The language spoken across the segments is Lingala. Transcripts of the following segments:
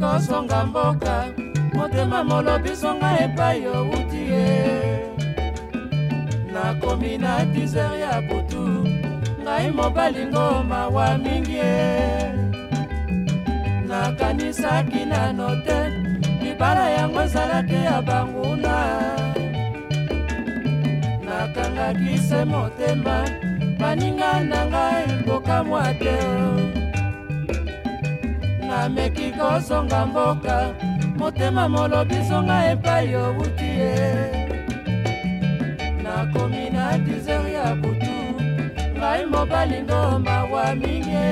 kosonga mboka motema molobisonga epai outi ye nakomi na dizer ya butu ngai mobalingo mawa mingi ye nakanisaki nano te libala yango ezalaki ya banguna nakangaki se motema baninga na ngai kokamwa te nanga meki kozonga mboka motema molobisonga epai outi ye nakomi na dizer ya butu ngai mobalingo mawa mingi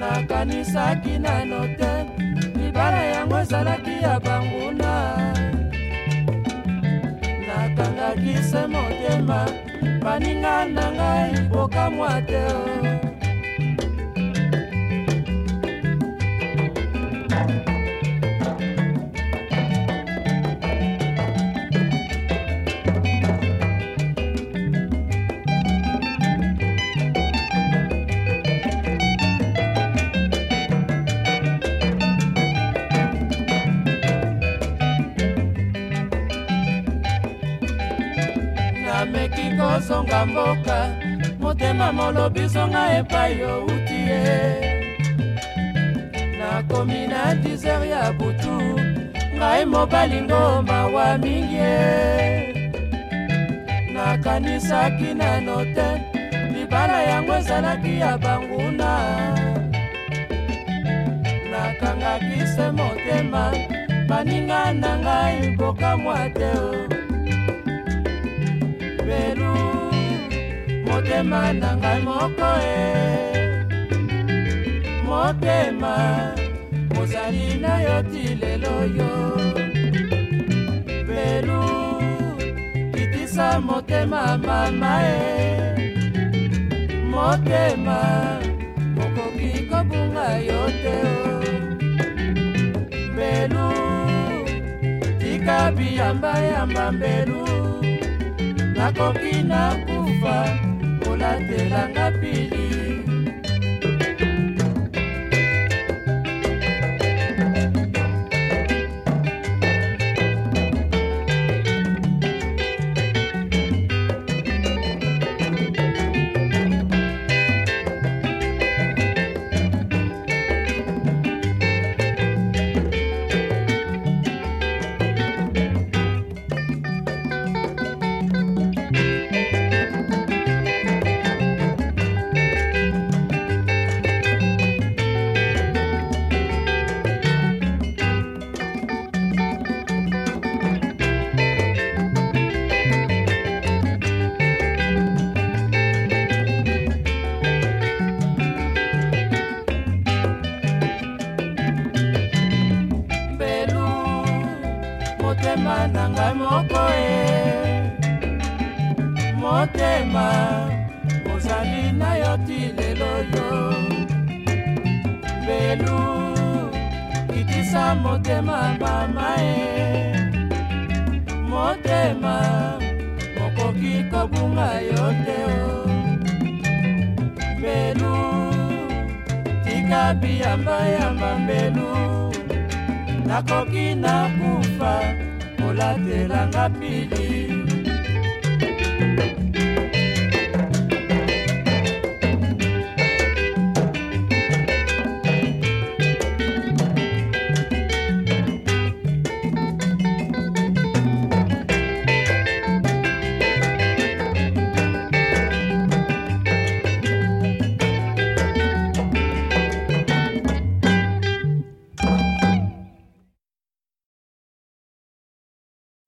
nakanisaki nano te libala yango ezalaki ya banguna nakangaki se motema baninga na ngai bokamwa te o ameki kozonga mboka motema molobisonga epai outi ye nakomi na dizer ya butu ngai mobalingo mawa mingi nakanisaki nano te libala yango ezalaki ya banguna nakangaki se motema baninga na ngai bokamwa te o motema na ngai moko e motema ozali na yo ti lelo yo belu kitisa motema mama e motema okoki kobunga yo te o mbelu tika biyambayamba mbelu nakoki nakufa katelanga pili motema na ngai moko e motema ozali na yo ti lelo yo belu kitisa motema mama e motema okoki kobunga yo te o mbelu tika biyambayamba mbelu nakoki na kufa olatelanga pili